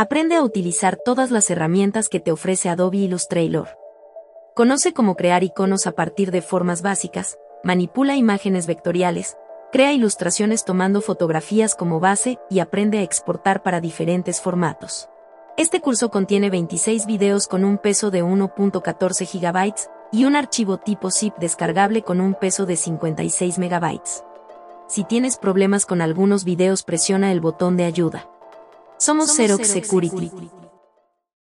Aprende a utilizar todas las herramientas que te ofrece Adobe Illustrator. Conoce cómo crear iconos a partir de formas básicas, manipula imágenes vectoriales, crea ilustraciones tomando fotografías como base y aprende a exportar para diferentes formatos. Este curso contiene 26 videos con un peso de 1.14 GB y un archivo tipo zip descargable con un peso de 56 MB. Si tienes problemas con algunos videos presiona el botón de ayuda. Somos Xerox Security.